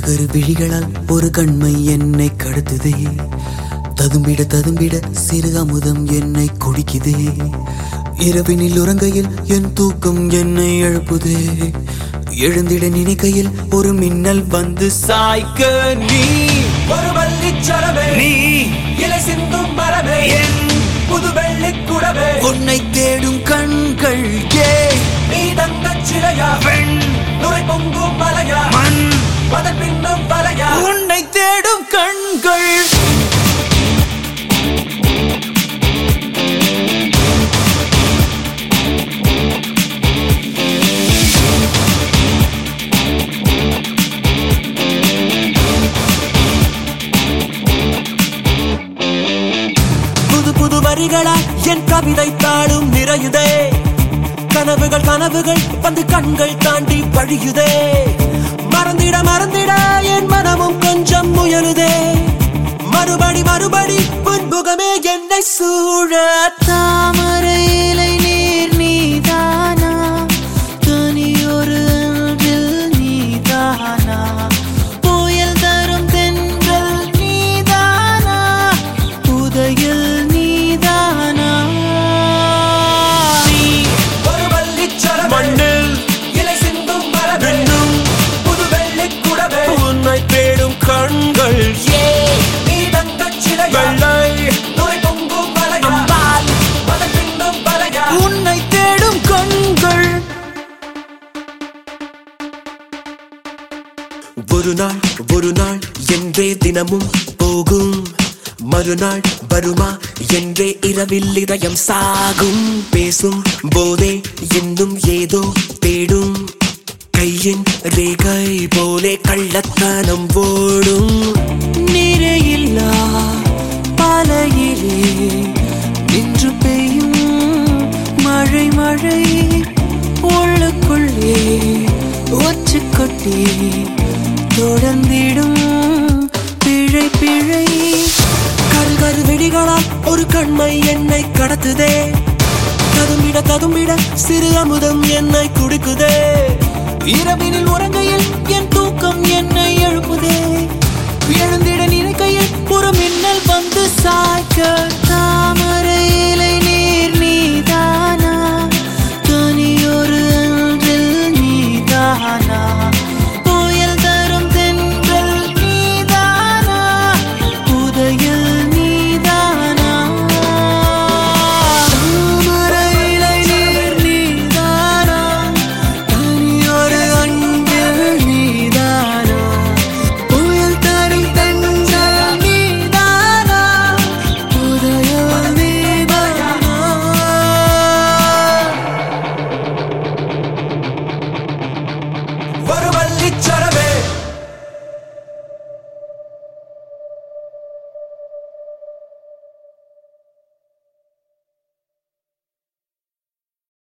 கரு விழிகளால் ஒரு கண்மை என்னை கடத்துதே. ததும்பிட ததும்பிட சிறு அமுதம் என்னை குடிக்குதே. இரவினில் உறங்கையில் என் தூக்கம் என்னை எழுப்புதே. எழுந்திட நினைக்கையில் ஒரு மின்னல் வந்து சாய்க்க நீ ஒரு வள்ளிச்சரமே நீ இலை சிந்தும் மரமே என் புது வெள்ளிக் குடவே உன்னை தேடும் கண்கள் ஏ நீ தங்கச் சிலையா பெண் நுரை பொங்கும் மலையா மண் மதன் பின்னும் வலையா? உன்னை தேடும் கண்கள். புது வரிகளால் என் கவிதை தாளும் நிறையுதே. கனவுகள் கனவுகள் வந்து கண்கள் தாண்டி வழியுதே. மறந்திட மறந்திட என் மனமும் கொஞ்சம் முயலுதே. மறுபடி மறுபடி உன் முகமே என்னை சூழ தாமரை கண்கள் வெள்ளை உன்னை தேடும் கண்கள் ஒரு நாள் ஒரு நாள் என்றே தினமும் போகும் மறுநாள் வருமா என்றே இரவில் இதயம் சாகும் பேசும் போதே இன்னும் ஏதோ தேடும் கையின் ரேகை போலே கள்ளத்தனம் ஓடும் நிறையில்லா பாலையிலே நின்று பெய்யும் மழை மழை உள்ளுக்குள்ளே ஒச்சு கொட்டி தொடர்ந்திடும் பிழை பிழை. கருகரு வெடிகளால் ஒரு கண்மை என்னை கடத்துதே. ததும்பிட ததும்பிட சிறு அமுதம் என்னை குடிக்குதே. இரவினில் உறங்கையில் என் தூக்கம் என்னை